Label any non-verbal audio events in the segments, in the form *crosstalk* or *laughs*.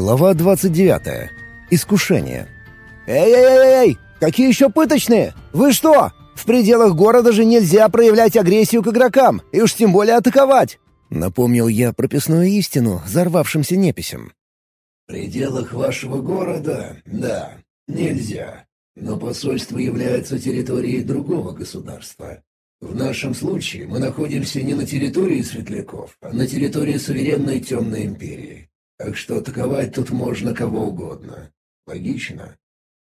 Глава 29. Искушение. «Эй-эй-эй! Какие еще пыточные? Вы что? В пределах города же нельзя проявлять агрессию к игрокам, и уж тем более атаковать!» Напомнил я прописную истину взорвавшимся неписям. «В пределах вашего города, да, нельзя. Но посольство является территорией другого государства. В нашем случае мы находимся не на территории светляков, а на территории суверенной темной империи. Так что атаковать тут можно кого угодно. Логично?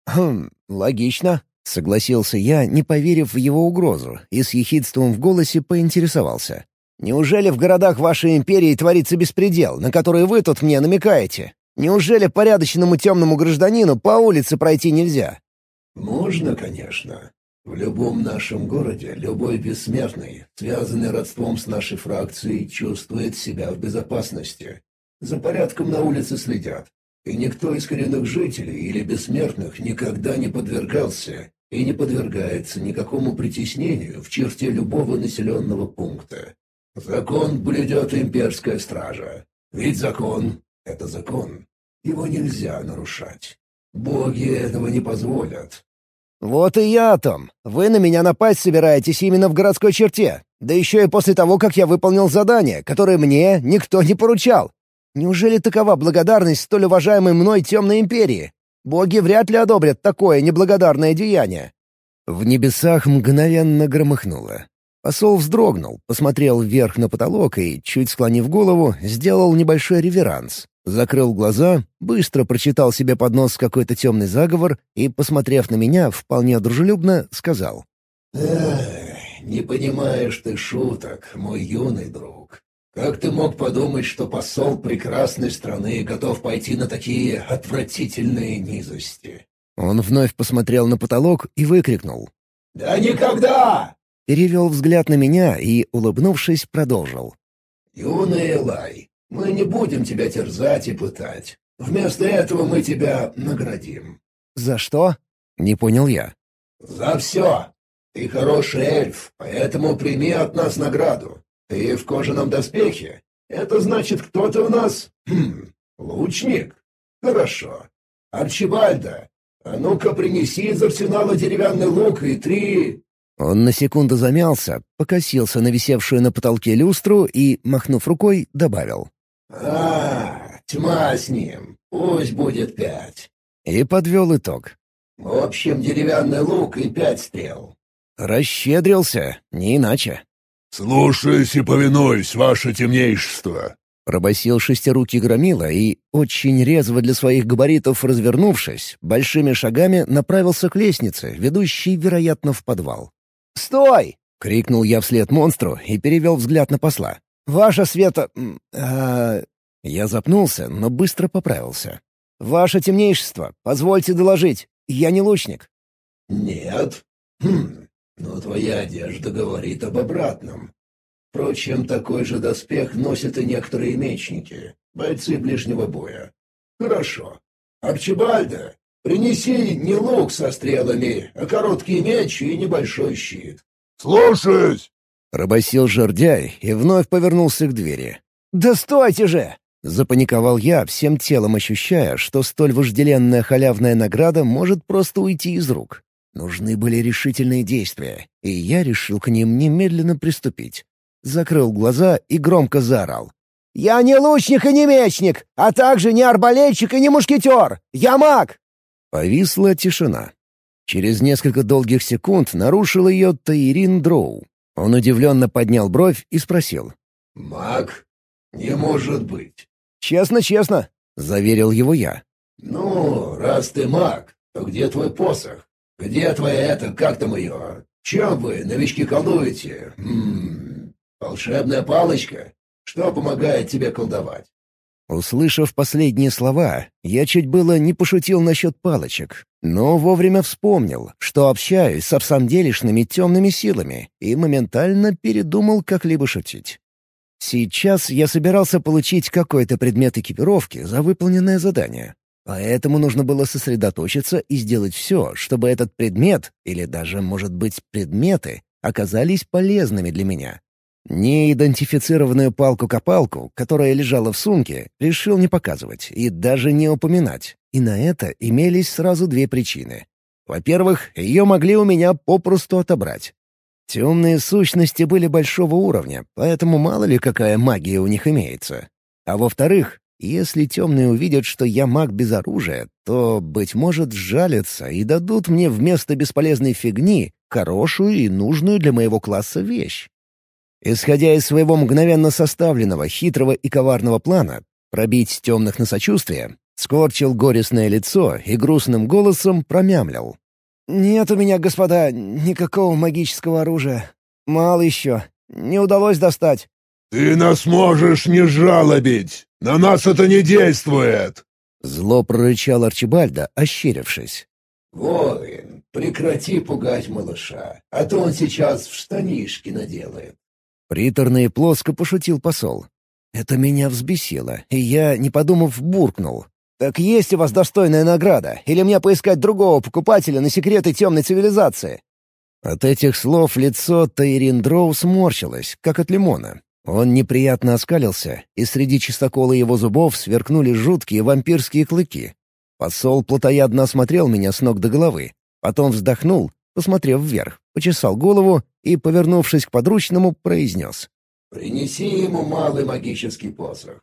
«Хм, логично», — согласился я, не поверив в его угрозу, и с ехидством в голосе поинтересовался. «Неужели в городах вашей империи творится беспредел, на который вы тут мне намекаете? Неужели порядочному темному гражданину по улице пройти нельзя?» «Можно, конечно. В любом нашем городе любой бессмертный, связанный родством с нашей фракцией, чувствует себя в безопасности. За порядком на улице следят. И никто из коренных жителей или бессмертных никогда не подвергался и не подвергается никакому притеснению в черте любого населенного пункта. Закон блюдет имперская стража. Ведь закон — это закон. Его нельзя нарушать. Боги этого не позволят. «Вот и я о том. Вы на меня напасть собираетесь именно в городской черте. Да еще и после того, как я выполнил задание, которое мне никто не поручал. Неужели такова благодарность столь уважаемой мной темной империи? Боги вряд ли одобрят такое неблагодарное деяние». В небесах мгновенно громыхнуло. Посол вздрогнул, посмотрел вверх на потолок и, чуть склонив голову, сделал небольшой реверанс. Закрыл глаза, быстро прочитал себе под нос какой-то темный заговор и, посмотрев на меня, вполне дружелюбно сказал. «Эх, не понимаешь ты шуток, мой юный друг. Как ты мог подумать, что посол прекрасной страны готов пойти на такие отвратительные низости?» Он вновь посмотрел на потолок и выкрикнул. «Да никогда!» Перевел взгляд на меня и, улыбнувшись, продолжил. «Юный Элай, мы не будем тебя терзать и пытать. Вместо этого мы тебя наградим». «За что?» — не понял я. «За все. Ты хороший эльф, поэтому прими от нас награду. «Ты в кожаном доспехе? Это значит, кто-то у нас... Хм, лучник? Хорошо. Арчибальда, а ну-ка принеси из арсенала деревянный лук и три...» Он на секунду замялся, покосился на висевшую на потолке люстру и, махнув рукой, добавил. «А, тьма с ним. Пусть будет пять». И подвел итог. «В общем, деревянный лук и пять стрел». Расщедрился, не иначе. «Слушаюсь и повинуюсь, ваше темнейшество!» Пробасил шестирукий громила и, очень резво для своих габаритов развернувшись, большими шагами направился к лестнице, ведущей, вероятно, в подвал. «Стой!» — крикнул я вслед монстру и перевел взгляд на посла. «Ваша света... А... Я запнулся, но быстро поправился. «Ваше темнейшество, позвольте доложить, я не лучник». «Нет? Хм, но твоя одежда говорит об обратном. Впрочем, такой же доспех носят и некоторые мечники, бойцы ближнего боя. Хорошо. Арчибальда, принеси не лук со стрелами, а короткий меч и небольшой щит. «Слушаюсь!» — пробасил жердяй и вновь повернулся к двери. «Да стойте же!» — запаниковал я, всем телом ощущая, что столь вожделенная халявная награда может просто уйти из рук. Нужны были решительные действия, и я решил к ним немедленно приступить. Закрыл глаза и громко заорал. «Я не лучник и не мечник, а также не арбалетчик и не мушкетер! Я маг!» Повисла тишина. Через несколько долгих секунд нарушил ее Таирин Дроу. Он удивленно поднял бровь и спросил. «Маг? Не может быть!» «Честно, честно!» — заверил его я. «Ну, раз ты маг, то где твой посох? «Где твоя это, как там ее? Чем вы, новички, колдуете? Ммм, волшебная палочка? Что помогает тебе колдовать?» Услышав последние слова, я чуть было не пошутил насчет палочек, но вовремя вспомнил, что общаюсь с обсамделишными темными силами, и моментально передумал как-либо шутить. Сейчас я собирался получить какой-то предмет экипировки за выполненное задание, Поэтому нужно было сосредоточиться и сделать все, чтобы этот предмет, или даже, может быть, предметы, оказались полезными для меня. Неидентифицированную палку-копалку, которая лежала в сумке, решил не показывать и даже не упоминать. И на это имелись сразу две причины. Во-первых, ее могли у меня попросту отобрать. Темные сущности были большого уровня, поэтому мало ли какая магия у них имеется. А во-вторых, если темные увидят, что я маг без оружия, то, быть может, сжалятся и дадут мне вместо бесполезной фигни хорошую и нужную для моего класса вещь. Исходя из своего мгновенно составленного, хитрого и коварного плана, пробить темных на сочувствие, скорчил горестное лицо и грустным голосом промямлил. «Нет у меня, господа, никакого магического оружия. Мало еще. Не удалось достать». «Ты нас можешь не жалобить! На нас это не действует!» Зло прорычал Арчибальда, ощерившись. «Воин, прекрати пугать малыша, а то он сейчас в штанишки наделает. Приторно и плоско пошутил посол. Это меня взбесило, и я, не подумав, буркнул. «Так есть у вас достойная награда? Или мне поискать другого покупателя на секреты темной цивилизации?» От этих слов лицо Тайрин Дроу сморщилось, как от лимона. Он неприятно оскалился, и среди чистокола его зубов сверкнули жуткие вампирские клыки. Посол плотоядно осмотрел меня с ног до головы, потом вздохнул, посмотрев вверх, почесал голову и, повернувшись к подручному, произнес. «Принеси ему малый магический посох».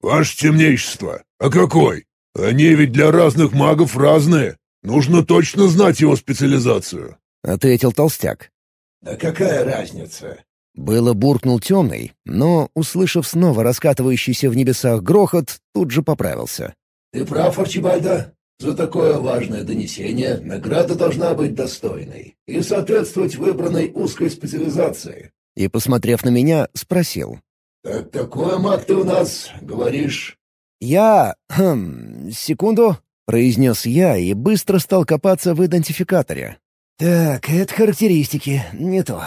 «Ваше темнейшество, а какой? Они ведь для разных магов разные. Нужно точно знать его специализацию», — ответил толстяк. «Да какая разница?» Было буркнул темный, но, услышав снова раскатывающийся в небесах грохот, тут же поправился. «Ты прав, Арчибальда. За такое важное донесение награда должна быть достойной и соответствовать выбранной узкой специализации. И, посмотрев на меня, спросил. «Так какой маг ты у нас, говоришь?» «Я... Хм... Секунду», — произнес я и быстро стал копаться в идентификаторе. «Так, это характеристики, не то».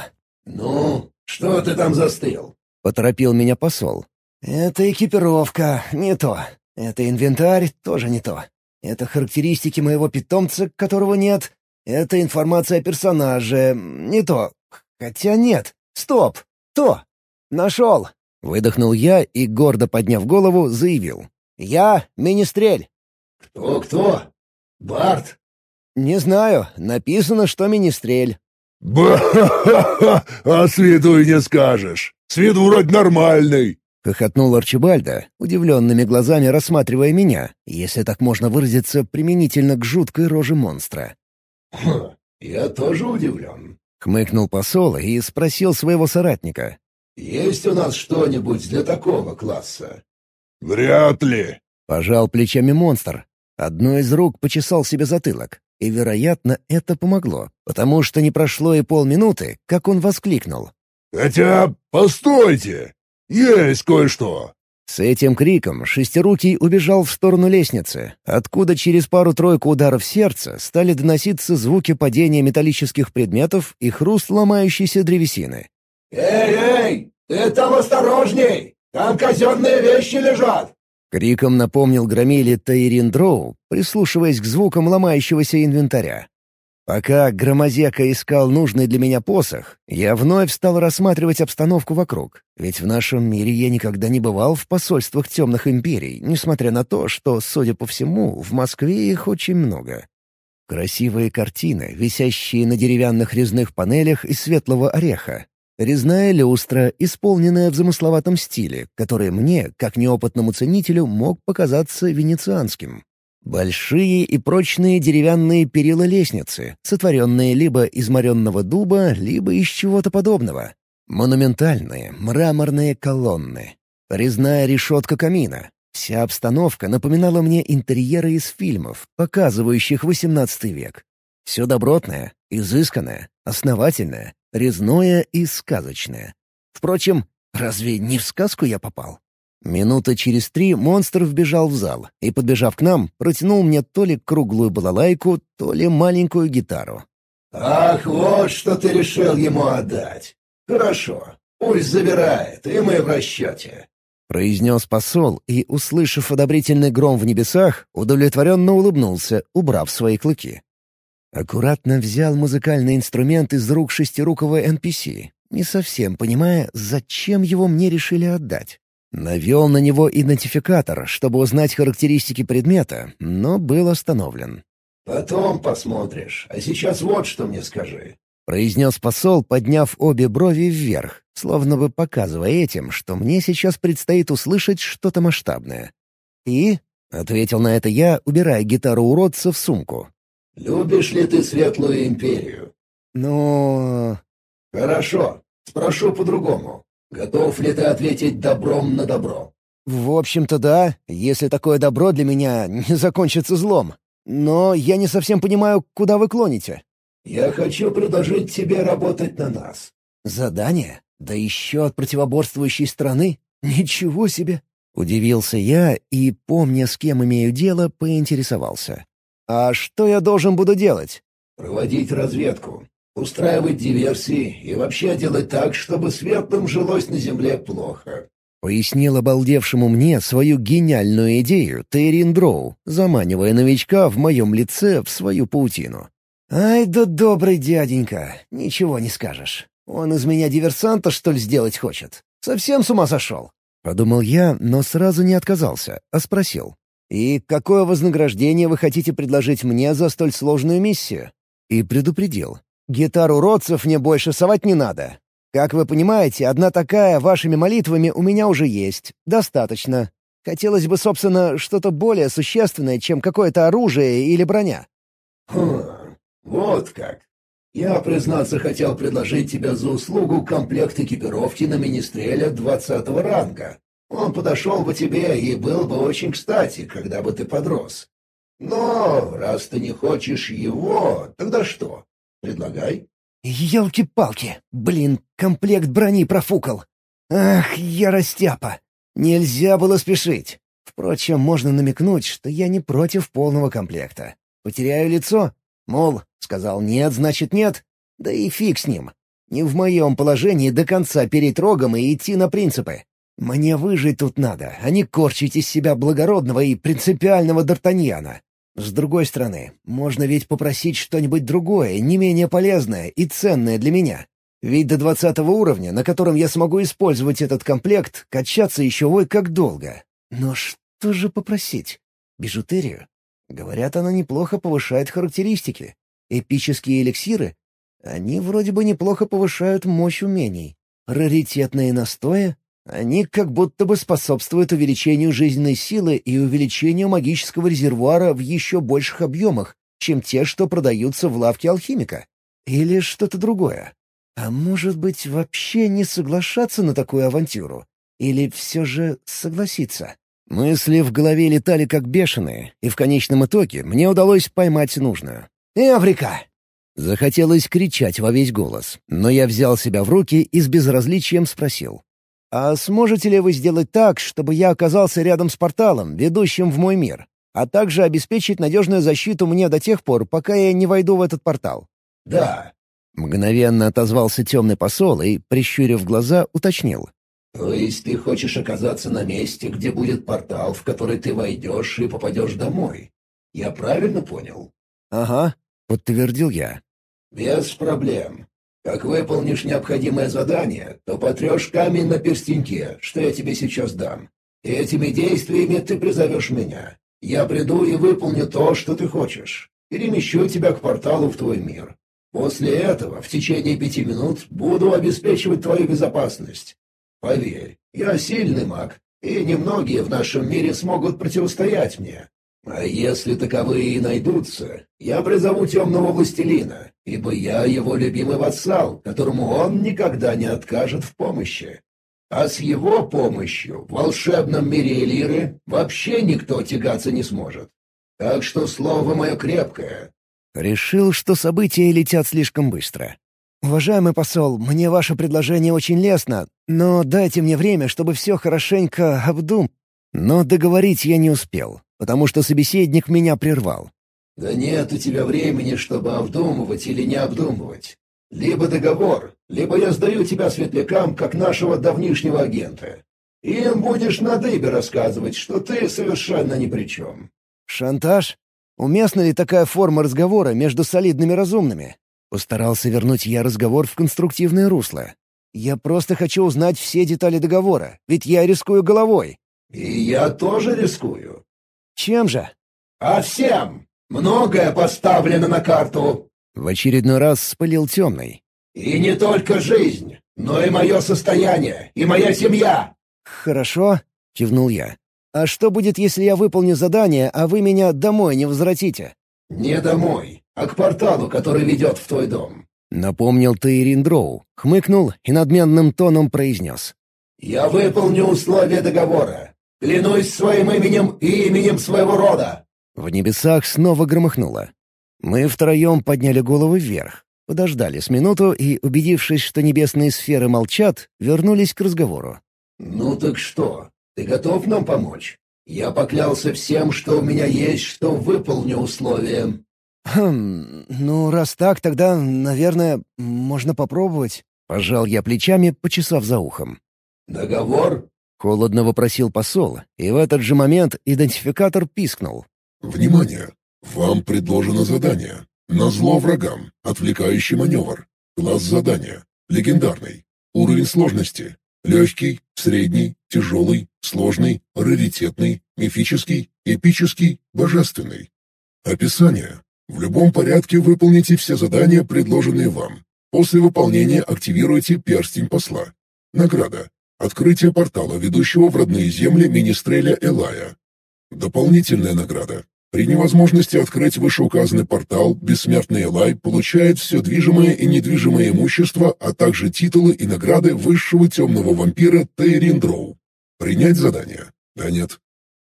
«Ну, что ты там застыл?» — поторопил меня посол. «Это экипировка, не то. Это инвентарь, тоже не то. Это характеристики моего питомца, которого нет. Это информация о персонаже. Не то. Хотя нет. Стоп. То. Нашел. Выдохнул я и, гордо подняв голову, заявил. «Я — Министрель». «Кто-кто? Барт?» «Не знаю. Написано, что Министрель». «Ба-ха-ха-ха! *laughs* А с виду и не скажешь. С виду вроде нормальный». — хохотнул Арчибальда, удивленными глазами рассматривая меня, если так можно выразиться, применительно к жуткой роже монстра. «Хм, я тоже удивлен», — хмыкнул посол и спросил своего соратника. «Есть у нас что-нибудь для такого класса?» «Вряд ли», — пожал плечами монстр. Одной из рук почесал себе затылок, и, вероятно, это помогло, потому что не прошло и полминуты, как он воскликнул. «Хотя, постойте! «Есть кое-что!» С этим криком Шестирукий убежал в сторону лестницы, откуда через пару-тройку ударов сердца стали доноситься звуки падения металлических предметов и хруст ломающейся древесины. «Эй, эй! Ты там осторожней! Там казенные вещи лежат!» Криком напомнил громиле Таирин Дроу, прислушиваясь к звукам ломающегося инвентаря. Пока Громозека искал нужный для меня посох, я вновь стал рассматривать обстановку вокруг, ведь в нашем мире я никогда не бывал в посольствах темных империй, несмотря на то, что, судя по всему, в Москве их очень много. Красивые картины, висящие на деревянных резных панелях из светлого ореха. Резная люстра, исполненная в замысловатом стиле, который мне, как неопытному ценителю, мог показаться венецианским. Большие и прочные деревянные перила лестницы, сотворенные либо из моренного дуба, либо из чего-то подобного. Монументальные мраморные колонны. Резная решетка камина. Вся обстановка напоминала мне интерьеры из фильмов, показывающих XVIII век. Все добротное, изысканное, основательное, резное и сказочное. Впрочем, разве не в сказку я попал? Минута через три монстр вбежал в зал и, подбежав к нам, протянул мне то ли круглую балалайку, то ли маленькую гитару. «Ах, вот что ты решил ему отдать! Хорошо, пусть забирает, и мы в расчете!» Произнес посол и, услышав одобрительный гром в небесах, удовлетворенно улыбнулся, убрав свои клыки. Аккуратно взял музыкальный инструмент из рук шестирукого NPC не совсем понимая, зачем его мне решили отдать. Навел на него идентификатор, чтобы узнать характеристики предмета, но был остановлен. «Потом посмотришь, а сейчас вот что мне скажи». — произнес посол, подняв обе брови вверх, словно бы показывая этим, что мне сейчас предстоит услышать что-то масштабное. «И?» — ответил на это я, убирая гитару уродца в сумку. «Любишь ли ты Светлую Империю?» «Ну...» «Хорошо. Спрошу по-другому. Готов ли ты ответить добром на добро?» «В общем-то, да, если такое добро для меня не закончится злом. Но я не совсем понимаю, куда вы клоните». «Я хочу предложить тебе работать на нас». «Задание? Да еще от противоборствующей страны? Ничего себе!» Удивился я и, помня, с кем имею дело, поинтересовался. «А что я должен буду делать?» «Проводить разведку, устраивать диверсии и вообще делать так, чтобы светлым жилось на земле плохо». Пояснил обалдевшему мне свою гениальную идею Тейрин Дроу, заманивая новичка в моем лице в свою паутину. «Ай да добрый дяденька, ничего не скажешь. Он из меня диверсанта, что ли, сделать хочет? Совсем с ума сошел?» Подумал я, но сразу не отказался, а спросил. «И какое вознаграждение вы хотите предложить мне за столь сложную миссию?» И предупредил. «Гитару родцев мне больше совать не надо. Как вы понимаете, одна такая вашими молитвами у меня уже есть. Достаточно. Хотелось бы, собственно, что-то более существенное, чем какое-то оружие или броня». «Хм, вот как. Я, признаться, хотел предложить тебе за услугу комплект экипировки на Министреля двадцатого ранга. Он подошел бы тебе и был бы очень кстати, когда бы ты подрос. Но раз ты не хочешь его, тогда что? Предлагай. Елки-палки! Блин, комплект брони профукал. Ах, я растяпа! Нельзя было спешить. Впрочем, можно намекнуть, что я не против полного комплекта. Потеряю лицо? Мол, Сказал «нет», значит «нет». Да и фиг с ним. Не в моем положении до конца переть рогом и идти на принципы. Мне выжить тут надо, а не корчить из себя благородного и принципиального Д'Артаньяна. С другой стороны, можно ведь попросить что-нибудь другое, не менее полезное и ценное для меня. Ведь до двадцатого уровня, на котором я смогу использовать этот комплект, качаться еще ой как долго. Но что же попросить? Бижутерию? Говорят, она неплохо повышает характеристики. Эпические эликсиры? Они вроде бы неплохо повышают мощь умений. Раритетные настои? Они как будто бы способствуют увеличению жизненной силы и увеличению магического резервуара в еще больших объемах, чем те, что продаются в лавке алхимика. Или что-то другое. А может быть, вообще не соглашаться на такую авантюру? Или все же согласиться? Мысли в голове летали как бешеные, и в конечном итоге мне удалось поймать нужную. «Эврика!» Захотелось кричать во весь голос, но я взял себя в руки и с безразличием спросил. «А сможете ли вы сделать так, чтобы я оказался рядом с порталом, ведущим в мой мир, а также обеспечить надежную защиту мне до тех пор, пока я не войду в этот портал?» «Да». Мгновенно отозвался темный посол и, прищурив глаза, уточнил. «То есть ты хочешь оказаться на месте, где будет портал, в который ты войдешь и попадешь домой? Я правильно понял?» «Ага», — подтвердил я. «Без проблем. Как выполнишь необходимое задание, то потрешь камень на перстеньке, что я тебе сейчас дам. Этими действиями ты призовешь меня. Я приду и выполню то, что ты хочешь. Перемещу тебя к порталу в твой мир. После этого, в течение пяти минут, буду обеспечивать твою безопасность. Поверь, я сильный маг, и немногие в нашем мире смогут противостоять мне. А если таковые и найдутся, я призову темного властелина, ибо я его любимый вассал, которому он никогда не откажет в помощи. А с его помощью в волшебном мире Элиры вообще никто тягаться не сможет. Так что слово мое крепкое. Решил, что события летят слишком быстро. «Уважаемый посол, мне ваше предложение очень лестно, но дайте мне время, чтобы все хорошенько обдум...» Но договорить я не успел потому что собеседник меня прервал. «Да нет у тебя времени, чтобы обдумывать или не обдумывать. Либо договор, либо я сдаю тебя светлякам, как нашего давнишнего агента. Им будешь на дыбе рассказывать, что ты совершенно ни при чем». «Шантаж? Уместна ли такая форма разговора между солидными разумными?» Постарался вернуть я разговор в конструктивное русло. Я просто хочу узнать все детали договора, ведь я рискую головой». «И я тоже рискую». «Чем же?» «А всем! Многое поставлено на карту». В очередной раз спылил темный. «И не только жизнь, но и мое состояние, и моя семья». «Хорошо», — кивнул я. «А что будет, если я выполню задание, а вы меня домой не возвратите?» «Не домой, а к порталу, который ведет в твой дом». Напомнил Тейрин Дроу, хмыкнул и надменным тоном произнес. «Я выполню условия договора. Клянусь своим именем и именем своего рода». В небесах снова громыхнуло. Мы втроем подняли головы вверх, подождали с минуту и, убедившись, что небесные сферы молчат, вернулись к разговору. «Ну так что, ты готов нам помочь? Я поклялся всем, что у меня есть, что выполню условия». «Хм, ну, раз так, тогда, наверное, можно попробовать». Пожал я плечами, почесав за ухом. «Договор?» — холодно вопросил посол, и в этот же момент идентификатор пискнул. «Внимание! Вам предложено задание. Назло врагам. Отвлекающий маневр. Класс задания. Легендарный. Уровень сложности. Легкий, средний, тяжелый, сложный, раритетный, мифический, эпический, божественный. Описание. В любом порядке выполните все задания, предложенные вам. После выполнения активируйте перстень посла. Награда. Открытие портала, ведущего в родные земли Министреля Элая. Дополнительная награда. При невозможности открыть вышеуказанный портал, бессмертный Элай получает все движимое и недвижимое имущество, а также титулы и награды высшего темного вампира Тейриндроу. Принять задание? Да нет.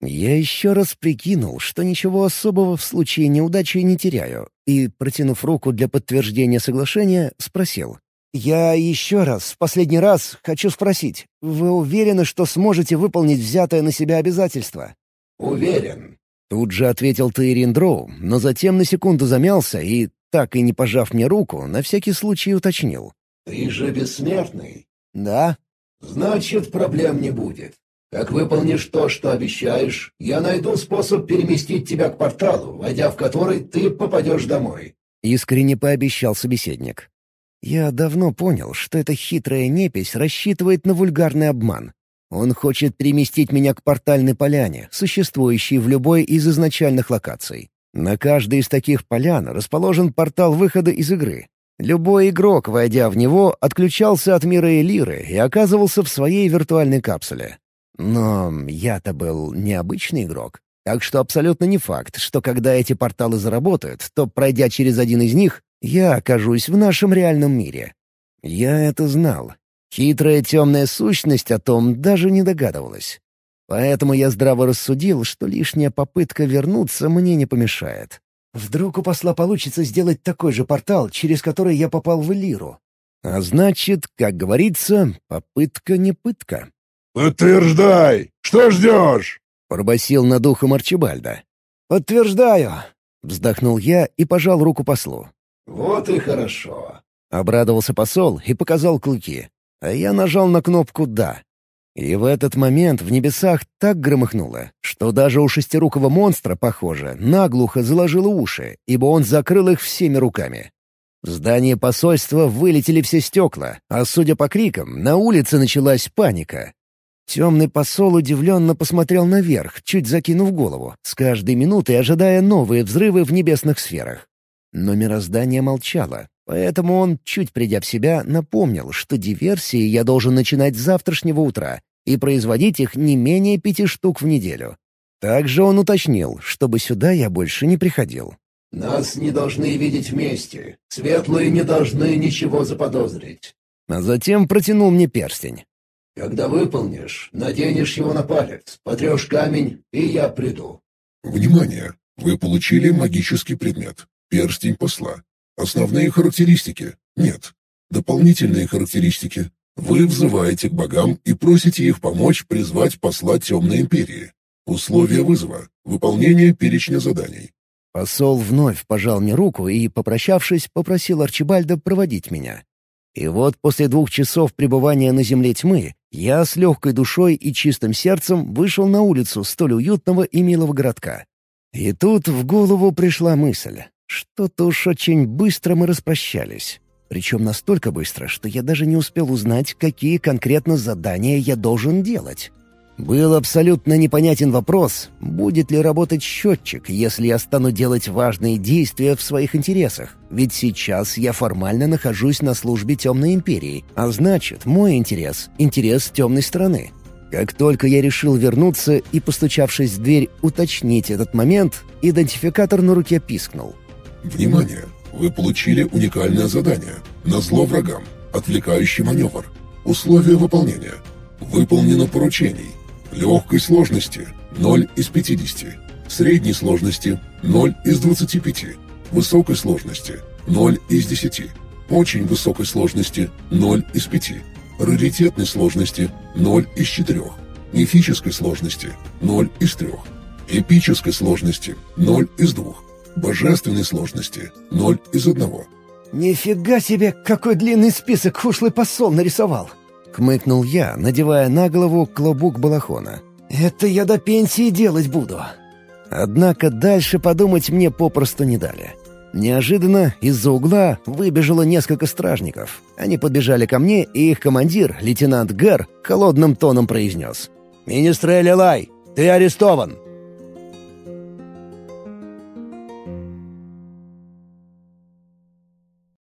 Я еще раз прикинул, что ничего особого в случае неудачи не теряю, и, протянув руку для подтверждения соглашения, спросил. «Я еще раз, в последний раз, хочу спросить. Вы уверены, что сможете выполнить взятое на себя обязательство?» «Уверен», Тут же ответил Тейрин Дроу, но затем на секунду замялся и, так и не пожав мне руку, на всякий случай уточнил. «Ты же бессмертный?» «Да». «Значит, проблем не будет. Как выполнишь то, что обещаешь, я найду способ переместить тебя к порталу, войдя в который ты попадешь домой». Искренне пообещал собеседник. Я давно понял, что эта хитрая непись рассчитывает на вульгарный обман. Он хочет переместить меня к портальной поляне, существующей в любой из изначальных локаций. На каждой из таких полян расположен портал выхода из игры. Любой игрок, войдя в него, отключался от мира Элиры и оказывался в своей виртуальной капсуле. Но я-то был необычный игрок, так что абсолютно не факт, что когда эти порталы заработают, то, пройдя через один из них, я окажусь в нашем реальном мире. Я это знал Хитрая темная сущность о том даже не догадывалась. Поэтому я здраво рассудил, что лишняя попытка вернуться мне не помешает. Вдруг у посла получится сделать такой же портал, через который я попал в Элиру. А значит, как говорится, попытка не пытка. «Подтверждай! Что ждешь?» — пробасил над ухом Арчибальда. «Подтверждаю!» — вздохнул я и пожал руку послу. «Вот и хорошо!» — обрадовался посол и показал клыки а я нажал на кнопку «Да». И в этот момент в небесах так громыхнуло, что даже у шестирукого монстра, похоже, наглухо заложило уши, ибо он закрыл их всеми руками. В здание посольства вылетели все стекла, а, судя по крикам, на улице началась паника. Темный посол удивленно посмотрел наверх, чуть закинув голову, с каждой минутой ожидая новые взрывы в небесных сферах. Но мироздание молчало, Поэтому он, чуть придя в себя, напомнил, что диверсии я должен начинать с завтрашнего утра и производить их не менее пяти штук в неделю. Также он уточнил, чтобы сюда я больше не приходил. «Нас не должны видеть вместе. Светлые не должны ничего заподозрить». А затем протянул мне перстень. «Когда выполнишь, наденешь его на палец, потрешь камень, и я приду». «Внимание! Вы получили магический предмет. Перстень посла. Основные характеристики – нет. Дополнительные характеристики – вы взываете к богам и просите их помочь призвать посла Темной Империи. Условия вызова – выполнение перечня заданий. Посол вновь пожал мне руку и, попрощавшись, попросил Арчибальда проводить меня. И вот после двух часов пребывания на земле тьмы я с легкой душой и чистым сердцем вышел на улицу столь уютного и милого городка. И тут в голову пришла мысль. Что-то уж очень быстро мы распрощались. Причем настолько быстро, что я даже не успел узнать, какие конкретно задания я должен делать. Был абсолютно непонятен вопрос, будет ли работать счетчик, если я стану делать важные действия в своих интересах. Ведь сейчас я формально нахожусь на службе Темной Империи, а значит, мой интерес — интерес темной стороны. Как только я решил вернуться и, постучавшись в дверь, уточнить этот момент, идентификатор на руке пискнул. «Внимание! Вы получили уникальное задание. На зло врагам. Отвлекающий маневр. Условия выполнения. Выполнено поручений. Легкой сложности – 0 из 50. Средней сложности – 0 из 25. Высокой сложности – 0 из 10. Очень высокой сложности – 0 из 5. Раритетной сложности – 0 из 4. Мифической сложности – 0 из 3. Эпической сложности – 0 из 2. Божественной сложности – 0 из 1. «Нифига себе, какой длинный список ушлый посол нарисовал!» — хмыкнул я, надевая на голову клобук балахона. «Это я до пенсии делать буду». Однако дальше подумать мне попросту не дали. Неожиданно из-за угла выбежало несколько стражников. Они подбежали ко мне, и их командир, лейтенант Гэр, холодным тоном произнес. «Министр Элилай, ты арестован!»